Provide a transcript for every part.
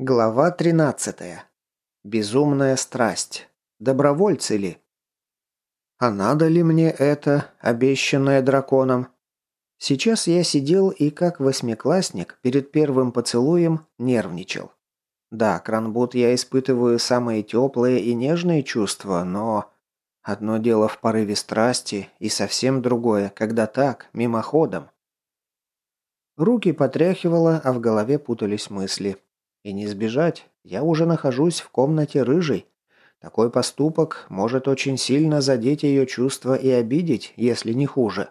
Глава 13. Безумная страсть. Добровольцы ли? А надо ли мне это, обещанное драконом? Сейчас я сидел и, как восьмиклассник, перед первым поцелуем нервничал. Да, кранбут я испытываю самые теплые и нежные чувства, но... Одно дело в порыве страсти, и совсем другое, когда так, мимоходом. Руки потряхивало, а в голове путались мысли. И не сбежать, я уже нахожусь в комнате рыжей. Такой поступок может очень сильно задеть ее чувства и обидеть, если не хуже.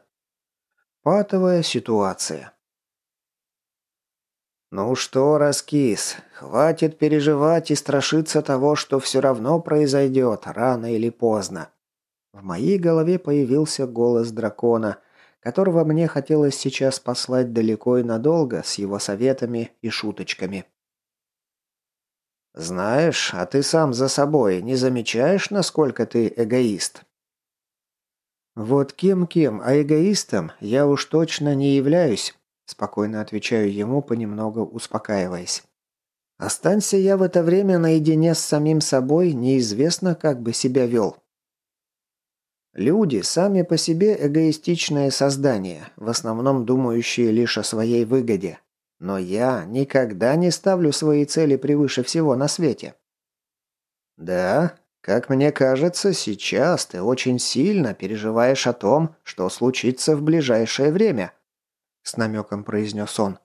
Патовая ситуация. «Ну что, раскис, хватит переживать и страшиться того, что все равно произойдет, рано или поздно». В моей голове появился голос дракона, которого мне хотелось сейчас послать далеко и надолго с его советами и шуточками. «Знаешь, а ты сам за собой не замечаешь, насколько ты эгоист?» «Вот кем-кем, а эгоистом я уж точно не являюсь», спокойно отвечаю ему, понемногу успокаиваясь. «Останься я в это время наедине с самим собой, неизвестно, как бы себя вел». Люди сами по себе эгоистичные создания, в основном думающие лишь о своей выгоде, но я никогда не ставлю свои цели превыше всего на свете. Да, как мне кажется, сейчас ты очень сильно переживаешь о том, что случится в ближайшее время, с намеком произнес он.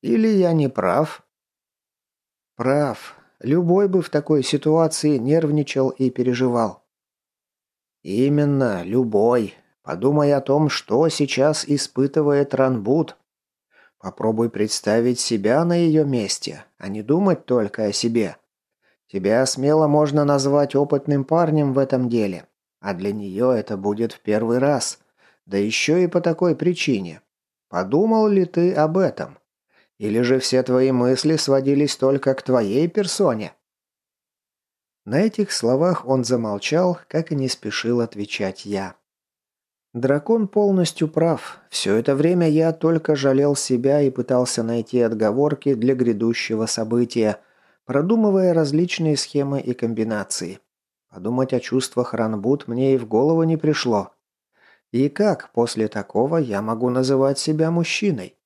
Или я не прав? Прав. Любой бы в такой ситуации нервничал и переживал. Именно, любой. Подумай о том, что сейчас испытывает Ранбут, Попробуй представить себя на ее месте, а не думать только о себе. Тебя смело можно назвать опытным парнем в этом деле, а для нее это будет в первый раз. Да еще и по такой причине. Подумал ли ты об этом? Или же все твои мысли сводились только к твоей персоне?» На этих словах он замолчал, как и не спешил отвечать я. Дракон полностью прав. Все это время я только жалел себя и пытался найти отговорки для грядущего события, продумывая различные схемы и комбинации. Подумать о чувствах Ранбут мне и в голову не пришло. И как после такого я могу называть себя мужчиной?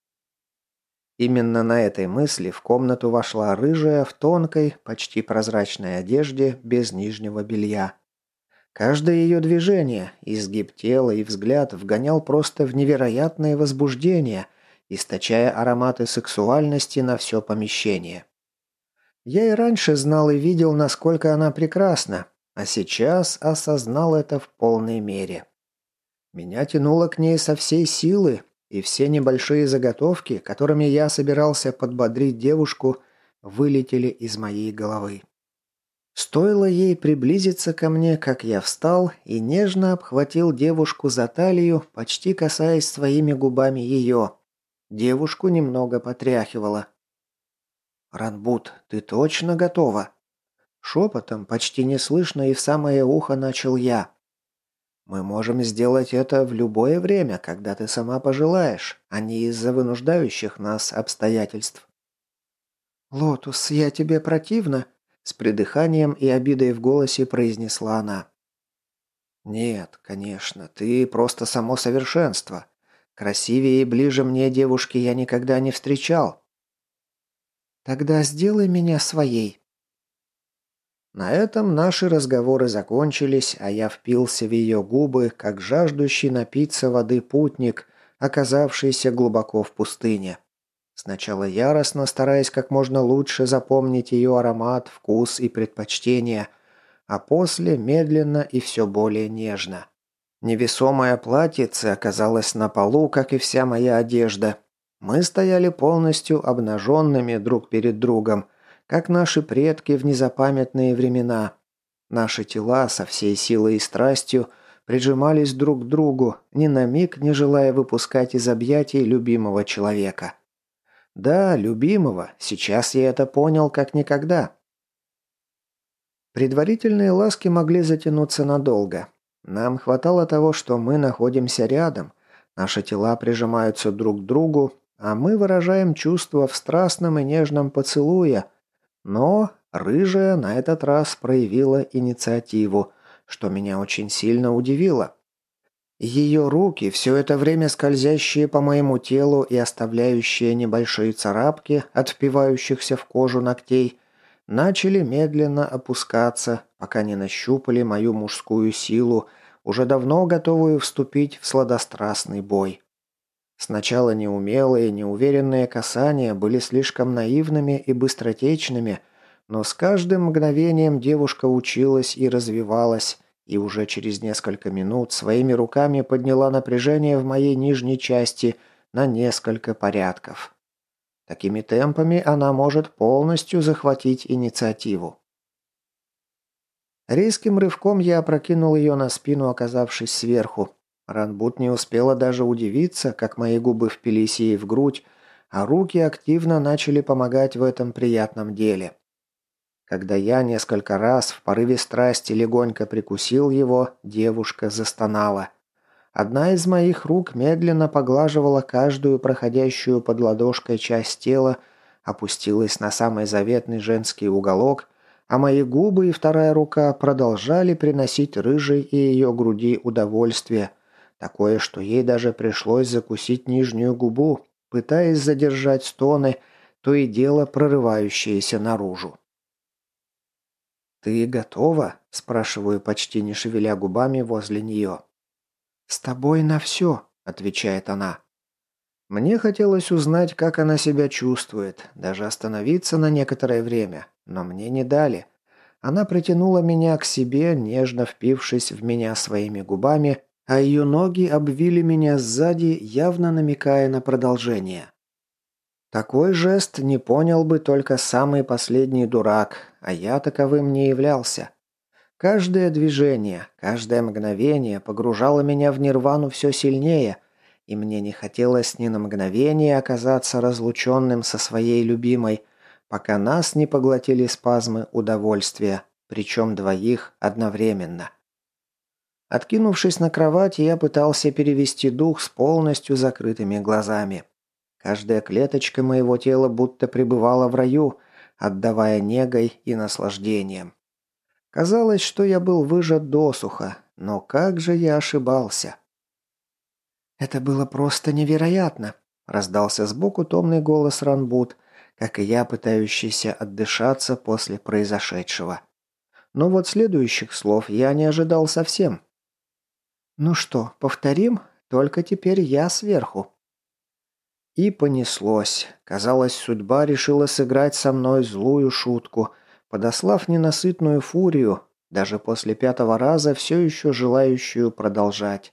Именно на этой мысли в комнату вошла рыжая в тонкой, почти прозрачной одежде без нижнего белья. Каждое ее движение, изгиб тела и взгляд вгонял просто в невероятное возбуждение, источая ароматы сексуальности на все помещение. Я и раньше знал и видел, насколько она прекрасна, а сейчас осознал это в полной мере. Меня тянуло к ней со всей силы, и все небольшие заготовки, которыми я собирался подбодрить девушку, вылетели из моей головы. Стоило ей приблизиться ко мне, как я встал и нежно обхватил девушку за талию, почти касаясь своими губами ее. Девушку немного потряхивала. «Ранбут, ты точно готова?» Шепотом, почти неслышно и в самое ухо начал я. «Мы можем сделать это в любое время, когда ты сама пожелаешь, а не из-за вынуждающих нас обстоятельств». «Лотус, я тебе противна?» С придыханием и обидой в голосе произнесла она. «Нет, конечно, ты просто само совершенство. Красивее и ближе мне девушки я никогда не встречал». «Тогда сделай меня своей». На этом наши разговоры закончились, а я впился в ее губы, как жаждущий напиться воды путник, оказавшийся глубоко в пустыне. Сначала яростно, стараясь как можно лучше запомнить ее аромат, вкус и предпочтения, а после медленно и все более нежно. Невесомое платьице оказалось на полу, как и вся моя одежда. Мы стояли полностью обнаженными друг перед другом, как наши предки в незапамятные времена. Наши тела со всей силой и страстью прижимались друг к другу, ни на миг не желая выпускать из объятий любимого человека. Да, любимого. Сейчас я это понял как никогда. Предварительные ласки могли затянуться надолго. Нам хватало того, что мы находимся рядом, наши тела прижимаются друг к другу, а мы выражаем чувства в страстном и нежном поцелуе, Но рыжая на этот раз проявила инициативу, что меня очень сильно удивило. Ее руки, все это время скользящие по моему телу и оставляющие небольшие царапки от впивающихся в кожу ногтей, начали медленно опускаться, пока не нащупали мою мужскую силу, уже давно готовую вступить в сладострастный бой. Сначала неумелые, неуверенные касания были слишком наивными и быстротечными, но с каждым мгновением девушка училась и развивалась, и уже через несколько минут своими руками подняла напряжение в моей нижней части на несколько порядков. Такими темпами она может полностью захватить инициативу. Резким рывком я опрокинул ее на спину, оказавшись сверху. Ранбут не успела даже удивиться, как мои губы впились ей в грудь, а руки активно начали помогать в этом приятном деле. Когда я несколько раз в порыве страсти легонько прикусил его, девушка застонала. Одна из моих рук медленно поглаживала каждую проходящую под ладошкой часть тела, опустилась на самый заветный женский уголок, а мои губы и вторая рука продолжали приносить рыжей и ее груди удовольствие, такое, что ей даже пришлось закусить нижнюю губу, пытаясь задержать стоны, то и дело прорывающиеся наружу. «Ты готова?» – спрашиваю, почти не шевеля губами возле нее. «С тобой на все», – отвечает она. Мне хотелось узнать, как она себя чувствует, даже остановиться на некоторое время, но мне не дали. Она притянула меня к себе, нежно впившись в меня своими губами, а ее ноги обвили меня сзади, явно намекая на продолжение. Такой жест не понял бы только самый последний дурак, а я таковым не являлся. Каждое движение, каждое мгновение погружало меня в нирвану все сильнее, и мне не хотелось ни на мгновение оказаться разлученным со своей любимой, пока нас не поглотили спазмы удовольствия, причем двоих одновременно. Откинувшись на кровать, я пытался перевести дух с полностью закрытыми глазами. Каждая клеточка моего тела будто пребывала в раю, отдавая негой и наслаждением. Казалось, что я был выжат досуха, но как же я ошибался. «Это было просто невероятно», – раздался сбоку томный голос Ранбут, как и я, пытающийся отдышаться после произошедшего. Но вот следующих слов я не ожидал совсем. «Ну что, повторим? Только теперь я сверху», и понеслось. Казалось, судьба решила сыграть со мной злую шутку, подослав ненасытную фурию, даже после пятого раза все еще желающую продолжать.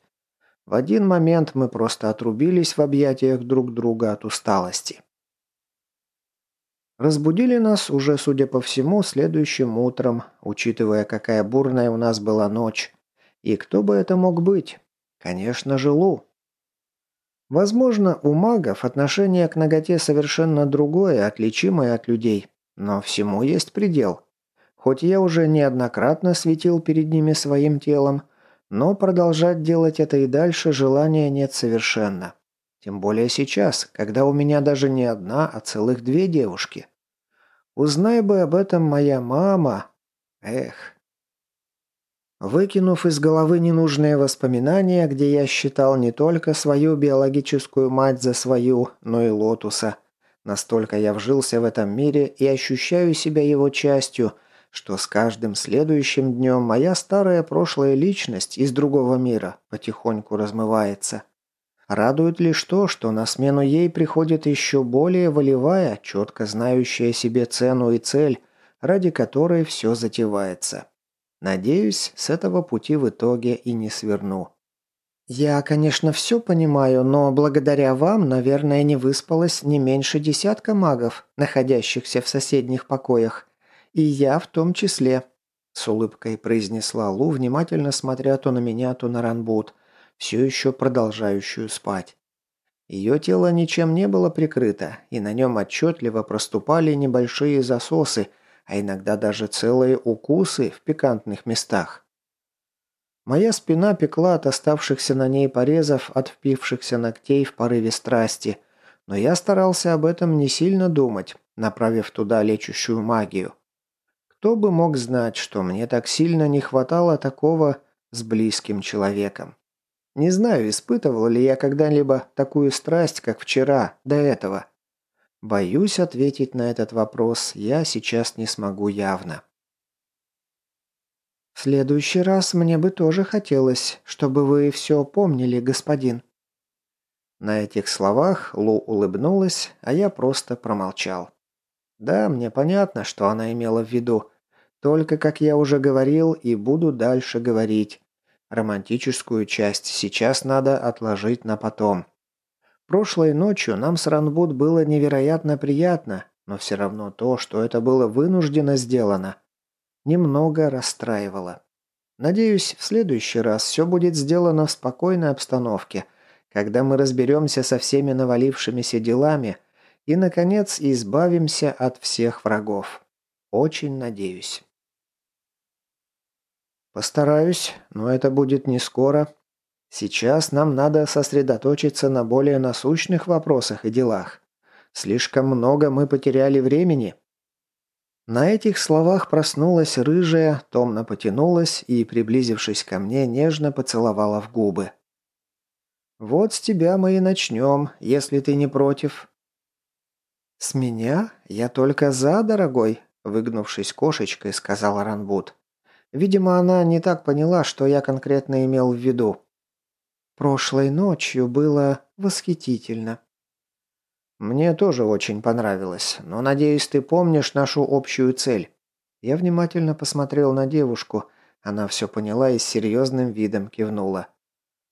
В один момент мы просто отрубились в объятиях друг друга от усталости. Разбудили нас уже, судя по всему, следующим утром, учитывая, какая бурная у нас была ночь. И кто бы это мог быть? Конечно же, Лу. Возможно, у магов отношение к ноготе совершенно другое, отличимое от людей. Но всему есть предел. Хоть я уже неоднократно светил перед ними своим телом, но продолжать делать это и дальше желания нет совершенно. Тем более сейчас, когда у меня даже не одна, а целых две девушки. Узнай бы об этом моя мама. Эх, Выкинув из головы ненужные воспоминания, где я считал не только свою биологическую мать за свою, но и Лотуса. Настолько я вжился в этом мире и ощущаю себя его частью, что с каждым следующим днем моя старая прошлая личность из другого мира потихоньку размывается. Радует лишь то, что на смену ей приходит еще более волевая, четко знающая себе цену и цель, ради которой все затевается. Надеюсь, с этого пути в итоге и не сверну. Я, конечно, все понимаю, но благодаря вам, наверное, не выспалось не меньше десятка магов, находящихся в соседних покоях. И я в том числе. С улыбкой произнесла Лу, внимательно смотря то на меня, то на Ранбут, все еще продолжающую спать. Ее тело ничем не было прикрыто, и на нем отчетливо проступали небольшие засосы – а иногда даже целые укусы в пикантных местах. Моя спина пекла от оставшихся на ней порезов от впившихся ногтей в порыве страсти, но я старался об этом не сильно думать, направив туда лечущую магию. Кто бы мог знать, что мне так сильно не хватало такого с близким человеком. Не знаю, испытывал ли я когда-либо такую страсть, как вчера, до этого. Боюсь ответить на этот вопрос я сейчас не смогу явно. «В следующий раз мне бы тоже хотелось, чтобы вы все помнили, господин». На этих словах Лу улыбнулась, а я просто промолчал. Да, мне понятно, что она имела в виду. Только, как я уже говорил и буду дальше говорить, романтическую часть сейчас надо отложить на потом. Прошлой ночью нам с Ранбут было невероятно приятно, но все равно то, что это было вынужденно сделано, немного расстраивало. Надеюсь, в следующий раз все будет сделано в спокойной обстановке, когда мы разберемся со всеми навалившимися делами и, наконец, избавимся от всех врагов. Очень надеюсь. Постараюсь, но это будет не скоро. Сейчас нам надо сосредоточиться на более насущных вопросах и делах. Слишком много мы потеряли времени. На этих словах проснулась рыжая, томно потянулась и, приблизившись ко мне, нежно поцеловала в губы. «Вот с тебя мы и начнем, если ты не против». «С меня? Я только за, дорогой», — выгнувшись кошечкой, сказал Ранбут. Видимо, она не так поняла, что я конкретно имел в виду. Прошлой ночью было восхитительно. Мне тоже очень понравилось, но надеюсь, ты помнишь нашу общую цель. Я внимательно посмотрел на девушку. Она все поняла и с серьезным видом кивнула.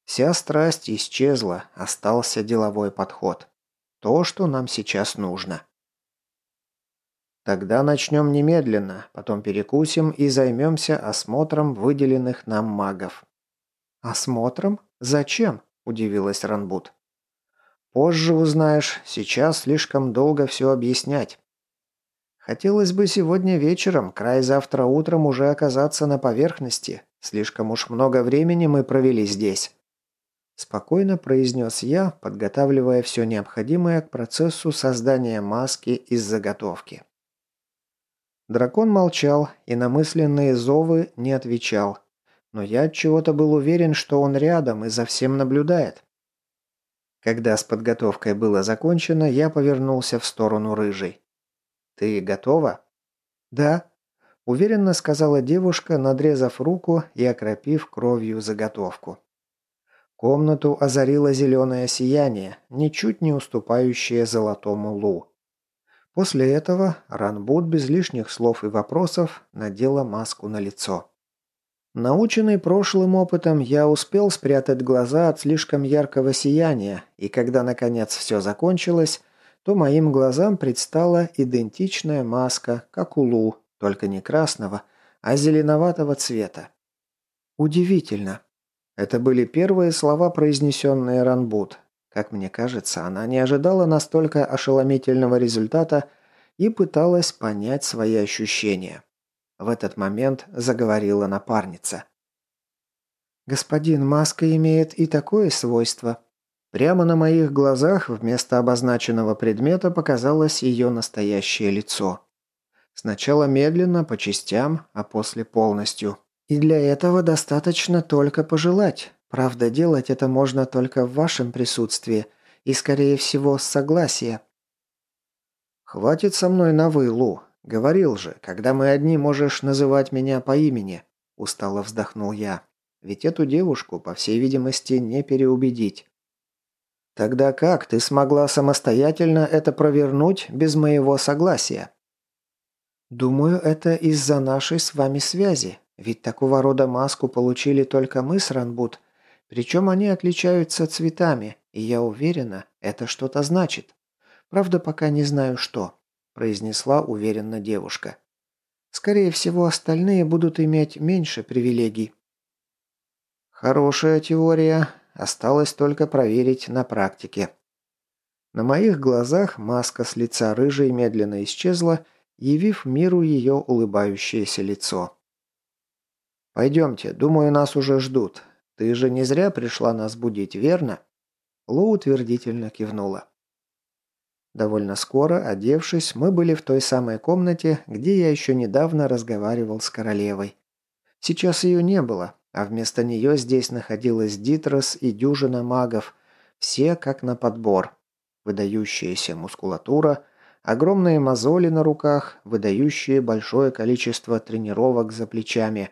Вся страсть исчезла, остался деловой подход. То, что нам сейчас нужно. Тогда начнем немедленно, потом перекусим и займемся осмотром выделенных нам магов». «Осмотром? Зачем?» – удивилась Ранбут. «Позже узнаешь, сейчас слишком долго все объяснять. Хотелось бы сегодня вечером, край завтра утром уже оказаться на поверхности. Слишком уж много времени мы провели здесь». Спокойно произнес я, подготавливая все необходимое к процессу создания маски из заготовки. Дракон молчал и на мысленные зовы не отвечал. Но я от чего-то был уверен, что он рядом и за всем наблюдает. Когда с подготовкой было закончено, я повернулся в сторону рыжей. «Ты готова?» «Да», – уверенно сказала девушка, надрезав руку и окропив кровью заготовку. Комнату озарило зеленое сияние, ничуть не уступающее золотому лу. После этого Ранбут без лишних слов и вопросов надела маску на лицо. Наученный прошлым опытом, я успел спрятать глаза от слишком яркого сияния, и когда наконец все закончилось, то моим глазам предстала идентичная маска, как у Лу, только не красного, а зеленоватого цвета. Удивительно. Это были первые слова, произнесенные Ранбут, как мне кажется, она не ожидала настолько ошеломительного результата и пыталась понять свои ощущения. В этот момент заговорила напарница. «Господин, маска имеет и такое свойство». Прямо на моих глазах вместо обозначенного предмета показалось ее настоящее лицо. Сначала медленно, по частям, а после полностью. «И для этого достаточно только пожелать. Правда, делать это можно только в вашем присутствии и, скорее всего, с согласия». «Хватит со мной на «вы». Говорил же, когда мы одни, можешь называть меня по имени», – устало вздохнул я. «Ведь эту девушку, по всей видимости, не переубедить». «Тогда как ты смогла самостоятельно это провернуть без моего согласия?» «Думаю, это из-за нашей с вами связи. Ведь такого рода маску получили только мы с Ранбут, причем они отличаются цветами, и я уверена, это что-то значит. Правда, пока не знаю что», – произнесла уверенно девушка. «Скорее всего, остальные будут иметь меньше привилегий». «Хорошая теория. Осталось только проверить на практике». На моих глазах маска с лица рыжей медленно исчезла, явив миру ее улыбающееся лицо. «Пойдемте, думаю, нас уже ждут. «Ты же не зря пришла нас будить, верно?» Ло утвердительно кивнула. Довольно скоро, одевшись, мы были в той самой комнате, где я еще недавно разговаривал с королевой. Сейчас ее не было, а вместо нее здесь находилась Дитрос и дюжина магов, все как на подбор. Выдающаяся мускулатура, огромные мозоли на руках, выдающие большое количество тренировок за плечами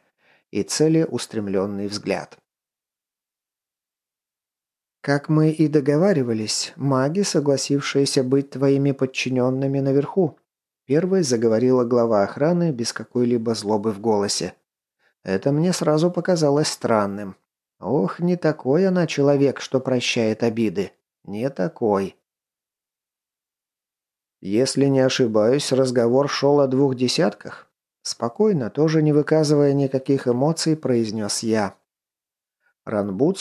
и целеустремленный взгляд. «Как мы и договаривались, маги, согласившиеся быть твоими подчиненными наверху», первой заговорила глава охраны без какой-либо злобы в голосе. Это мне сразу показалось странным. Ох, не такой она человек, что прощает обиды. Не такой. Если не ошибаюсь, разговор шел о двух десятках. Спокойно, тоже не выказывая никаких эмоций, произнес я.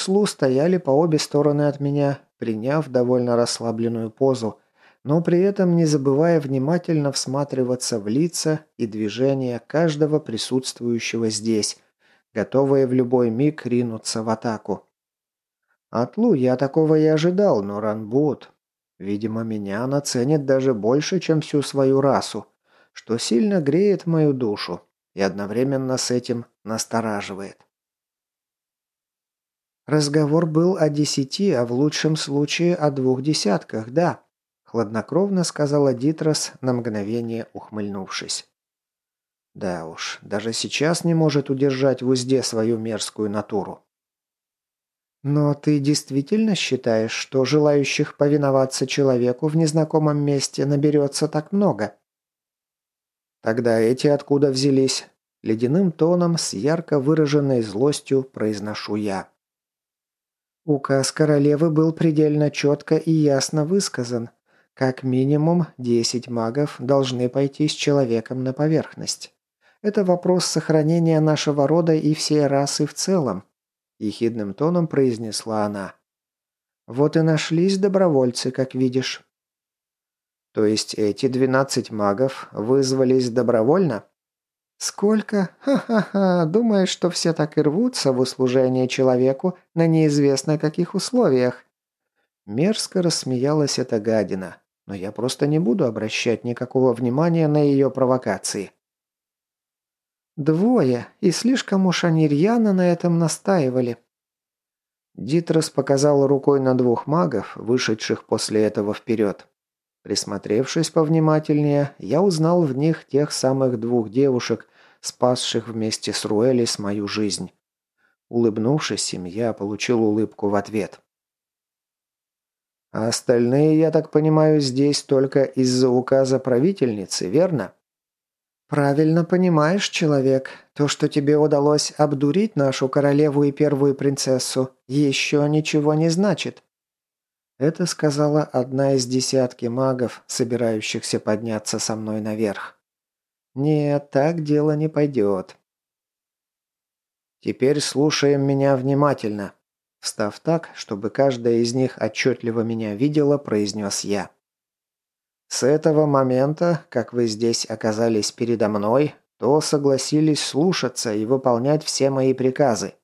Лу стояли по обе стороны от меня, приняв довольно расслабленную позу, но при этом не забывая внимательно всматриваться в лица и движения каждого присутствующего здесь, готовые в любой миг ринуться в атаку. От Лу я такого и ожидал, но Ранбут... Видимо, меня она ценит даже больше, чем всю свою расу, что сильно греет мою душу и одновременно с этим настораживает. Разговор был о десяти, а в лучшем случае о двух десятках, да, хладнокровно сказала Дитрос, на мгновение ухмыльнувшись. Да уж, даже сейчас не может удержать в узде свою мерзкую натуру. Но ты действительно считаешь, что желающих повиноваться человеку в незнакомом месте наберется так много? Тогда эти откуда взялись? Ледяным тоном с ярко выраженной злостью произношу я. Указ королевы был предельно четко и ясно высказан. Как минимум 10 магов должны пойти с человеком на поверхность. Это вопрос сохранения нашего рода и всей расы в целом, ехидным тоном произнесла она. Вот и нашлись добровольцы, как видишь. То есть эти 12 магов вызвались добровольно? «Сколько? Ха-ха-ха! Думаешь, что все так и рвутся в услужение человеку на неизвестно каких условиях?» Мерзко рассмеялась эта гадина, но я просто не буду обращать никакого внимания на ее провокации. «Двое, и слишком уж они рьяно на этом настаивали». Дитрос показал рукой на двух магов, вышедших после этого вперед. Присмотревшись повнимательнее, я узнал в них тех самых двух девушек, спасших вместе с Руэлис мою жизнь. Улыбнувшись им, я получил улыбку в ответ. А остальные, я так понимаю, здесь только из-за указа правительницы, верно? Правильно понимаешь, человек. То, что тебе удалось обдурить нашу королеву и первую принцессу, еще ничего не значит. Это сказала одна из десятки магов, собирающихся подняться со мной наверх. Нет, так дело не пойдет. Теперь слушаем меня внимательно. Встав так, чтобы каждая из них отчетливо меня видела, произнес я. С этого момента, как вы здесь оказались передо мной, то согласились слушаться и выполнять все мои приказы.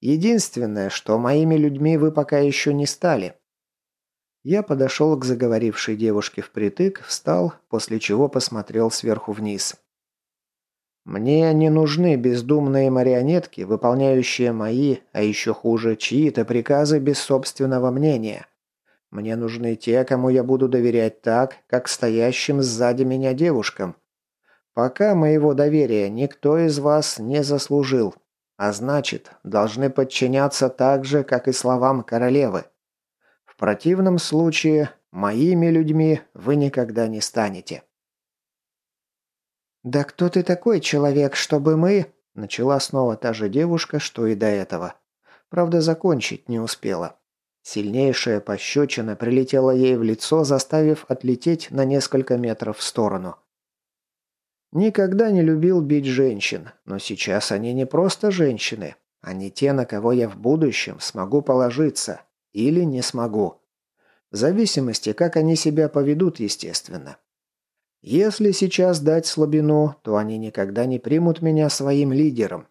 Единственное, что моими людьми вы пока еще не стали. Я подошел к заговорившей девушке впритык, встал, после чего посмотрел сверху вниз. «Мне не нужны бездумные марионетки, выполняющие мои, а еще хуже, чьи-то приказы без собственного мнения. Мне нужны те, кому я буду доверять так, как стоящим сзади меня девушкам. Пока моего доверия никто из вас не заслужил, а значит, должны подчиняться так же, как и словам королевы противном случае моими людьми вы никогда не станете». «Да кто ты такой человек, чтобы мы...» Начала снова та же девушка, что и до этого. Правда, закончить не успела. Сильнейшая пощечина прилетела ей в лицо, заставив отлететь на несколько метров в сторону. Никогда не любил бить женщин, но сейчас они не просто женщины. Они те, на кого я в будущем смогу положиться, или не смогу. В зависимости, как они себя поведут, естественно. Если сейчас дать слабину, то они никогда не примут меня своим лидером.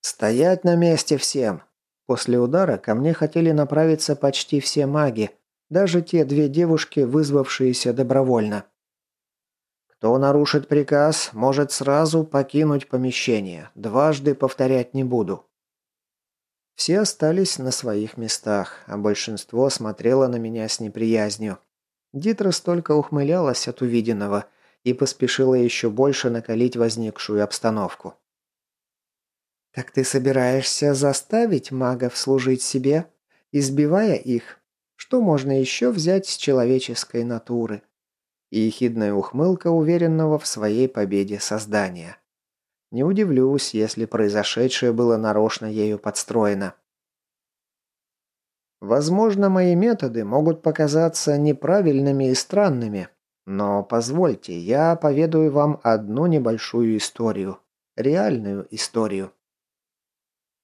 Стоять на месте всем. После удара ко мне хотели направиться почти все маги, Даже те две девушки, вызвавшиеся добровольно. Кто нарушит приказ, может сразу покинуть помещение. Дважды повторять не буду. Все остались на своих местах, а большинство смотрело на меня с неприязнью. Дитрос только ухмылялась от увиденного и поспешила еще больше накалить возникшую обстановку. «Так ты собираешься заставить магов служить себе, избивая их? Что можно еще взять с человеческой натуры?» И ехидная ухмылка уверенного в своей победе создания. Не удивлюсь, если произошедшее было нарочно ею подстроено. Возможно, мои методы могут показаться неправильными и странными, но позвольте, я поведаю вам одну небольшую историю. Реальную историю.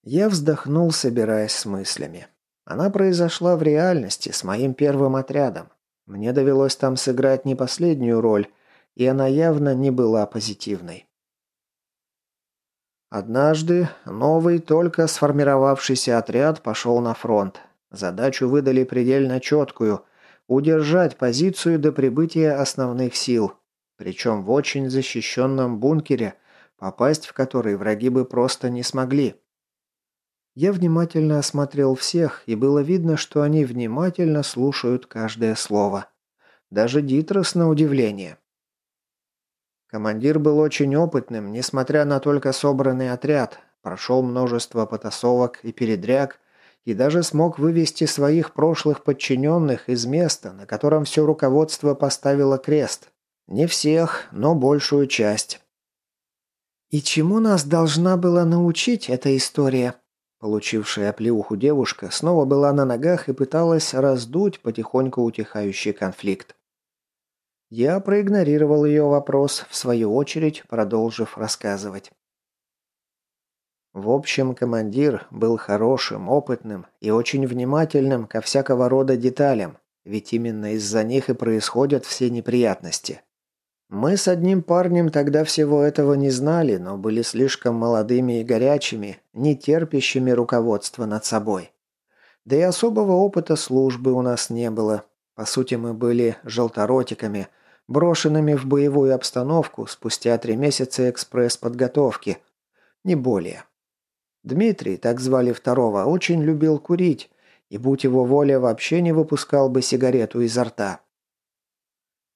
Я вздохнул, собираясь с мыслями. Она произошла в реальности с моим первым отрядом. Мне довелось там сыграть не последнюю роль, и она явно не была позитивной. Однажды новый, только сформировавшийся отряд пошел на фронт. Задачу выдали предельно четкую – удержать позицию до прибытия основных сил, причем в очень защищенном бункере, попасть в который враги бы просто не смогли. Я внимательно осмотрел всех, и было видно, что они внимательно слушают каждое слово. Даже Дитрос на удивление. Командир был очень опытным, несмотря на только собранный отряд, прошел множество потасовок и передряг, и даже смог вывести своих прошлых подчиненных из места, на котором все руководство поставило крест. Не всех, но большую часть. «И чему нас должна была научить эта история?» Получившая оплеуху девушка снова была на ногах и пыталась раздуть потихоньку утихающий конфликт. Я проигнорировал ее вопрос, в свою очередь продолжив рассказывать. В общем, командир был хорошим, опытным и очень внимательным ко всякого рода деталям, ведь именно из-за них и происходят все неприятности. Мы с одним парнем тогда всего этого не знали, но были слишком молодыми и горячими, не терпящими руководства над собой. Да и особого опыта службы у нас не было. По сути, мы были желторотиками, брошенными в боевую обстановку спустя три месяца экспресс-подготовки. Не более. Дмитрий, так звали второго, очень любил курить, и, будь его воля, вообще не выпускал бы сигарету изо рта.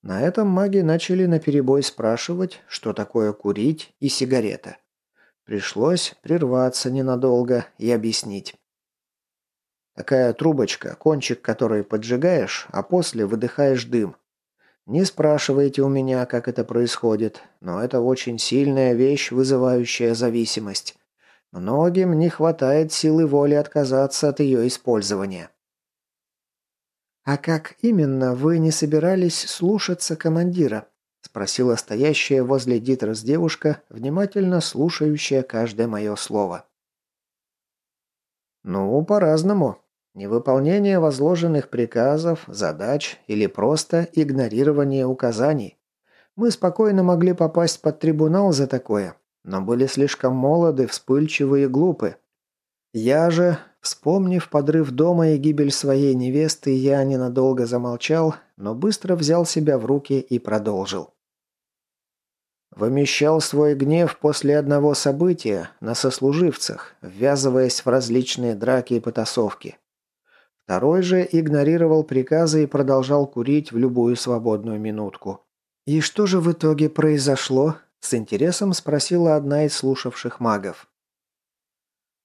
На этом маги начали наперебой спрашивать, что такое курить и сигарета. Пришлось прерваться ненадолго и объяснить. Такая трубочка, кончик которой поджигаешь, а после выдыхаешь дым. Не спрашивайте у меня, как это происходит, но это очень сильная вещь, вызывающая зависимость. Многим не хватает силы воли отказаться от ее использования. «А как именно вы не собирались слушаться командира?» – спросила стоящая возле Дитрос девушка, внимательно слушающая каждое мое слово. «Ну, по-разному. Невыполнение возложенных приказов, задач или просто игнорирование указаний. Мы спокойно могли попасть под трибунал за такое, но были слишком молоды, вспыльчивы и глупы. Я же, вспомнив подрыв дома и гибель своей невесты, я ненадолго замолчал, но быстро взял себя в руки и продолжил. Вымещал свой гнев после одного события на сослуживцах, ввязываясь в различные драки и потасовки. Второй же игнорировал приказы и продолжал курить в любую свободную минутку. «И что же в итоге произошло?» – с интересом спросила одна из слушавших магов.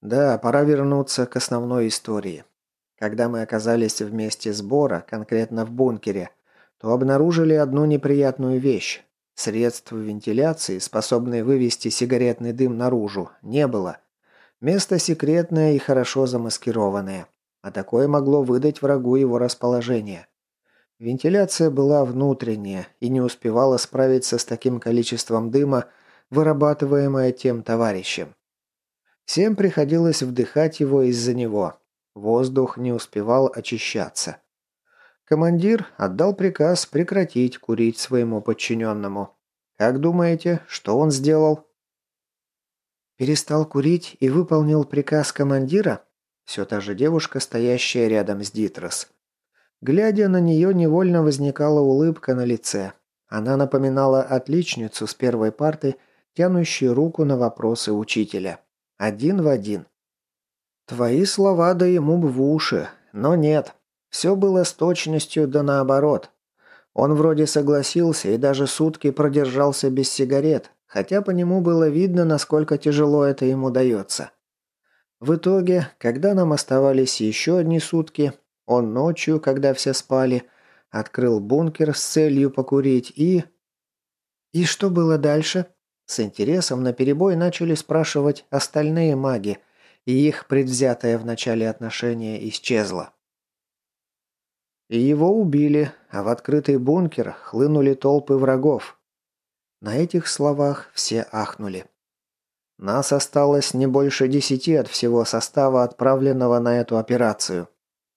Да, пора вернуться к основной истории. Когда мы оказались в месте сбора, конкретно в бункере, то обнаружили одну неприятную вещь. Средств вентиляции, способной вывести сигаретный дым наружу, не было. Место секретное и хорошо замаскированное. А такое могло выдать врагу его расположение. Вентиляция была внутренняя и не успевала справиться с таким количеством дыма, вырабатываемое тем товарищем. Всем приходилось вдыхать его из-за него. Воздух не успевал очищаться. Командир отдал приказ прекратить курить своему подчиненному. Как думаете, что он сделал? Перестал курить и выполнил приказ командира? Все та же девушка, стоящая рядом с Дитрос. Глядя на нее, невольно возникала улыбка на лице. Она напоминала отличницу с первой парты, тянущую руку на вопросы учителя. Один в один. Твои слова да ему бы в уши, но нет. Все было с точностью да наоборот. Он вроде согласился и даже сутки продержался без сигарет, хотя по нему было видно, насколько тяжело это ему дается. В итоге, когда нам оставались еще одни сутки, он ночью, когда все спали, открыл бункер с целью покурить и... И что было дальше? С интересом наперебой начали спрашивать остальные маги, и их предвзятое в начале отношение исчезло. И его убили, а в открытый бункер хлынули толпы врагов. На этих словах все ахнули. Нас осталось не больше десяти от всего состава, отправленного на эту операцию.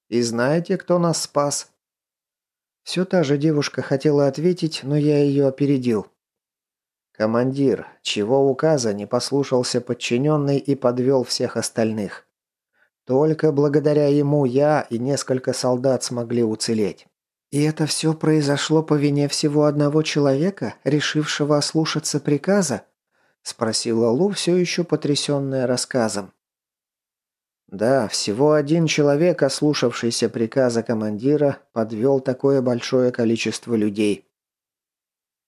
И знаете, кто нас спас? Все та же девушка хотела ответить, но я ее опередил. Командир, чего указа не послушался подчиненный и подвел всех остальных. Только благодаря ему я и несколько солдат смогли уцелеть. И это все произошло по вине всего одного человека, решившего ослушаться приказа? Спросила Лу, все еще потрясенная рассказом. Да, всего один человек, ослушавшийся приказа командира, подвел такое большое количество людей.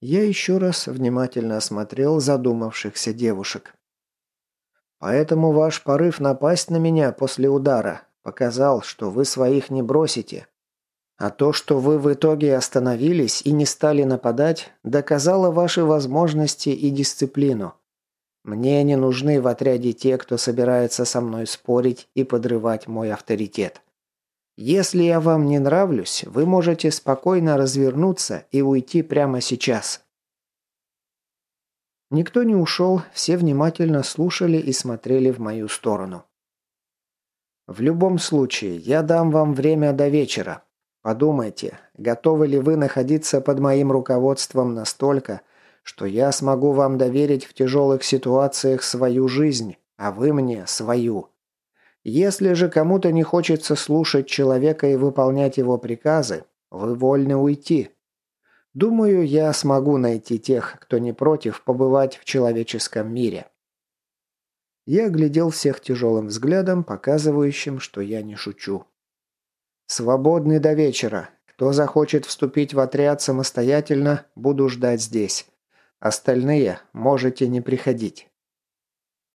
Я еще раз внимательно осмотрел задумавшихся девушек. Поэтому ваш порыв напасть на меня после удара показал, что вы своих не бросите. А то, что вы в итоге остановились и не стали нападать, доказало ваши возможности и дисциплину. Мне не нужны в отряде те, кто собирается со мной спорить и подрывать мой авторитет. Если я вам не нравлюсь, вы можете спокойно развернуться и уйти прямо сейчас. Никто не ушел, все внимательно слушали и смотрели в мою сторону. В любом случае, я дам вам время до вечера. Подумайте, готовы ли вы находиться под моим руководством настолько, что я смогу вам доверить в тяжелых ситуациях свою жизнь, а вы мне свою. Если же кому-то не хочется слушать человека и выполнять его приказы, вы вольны уйти. Думаю, я смогу найти тех, кто не против побывать в человеческом мире. Я оглядел всех тяжелым взглядом, показывающим, что я не шучу. Свободный до вечера. Кто захочет вступить в отряд самостоятельно, буду ждать здесь. Остальные можете не приходить.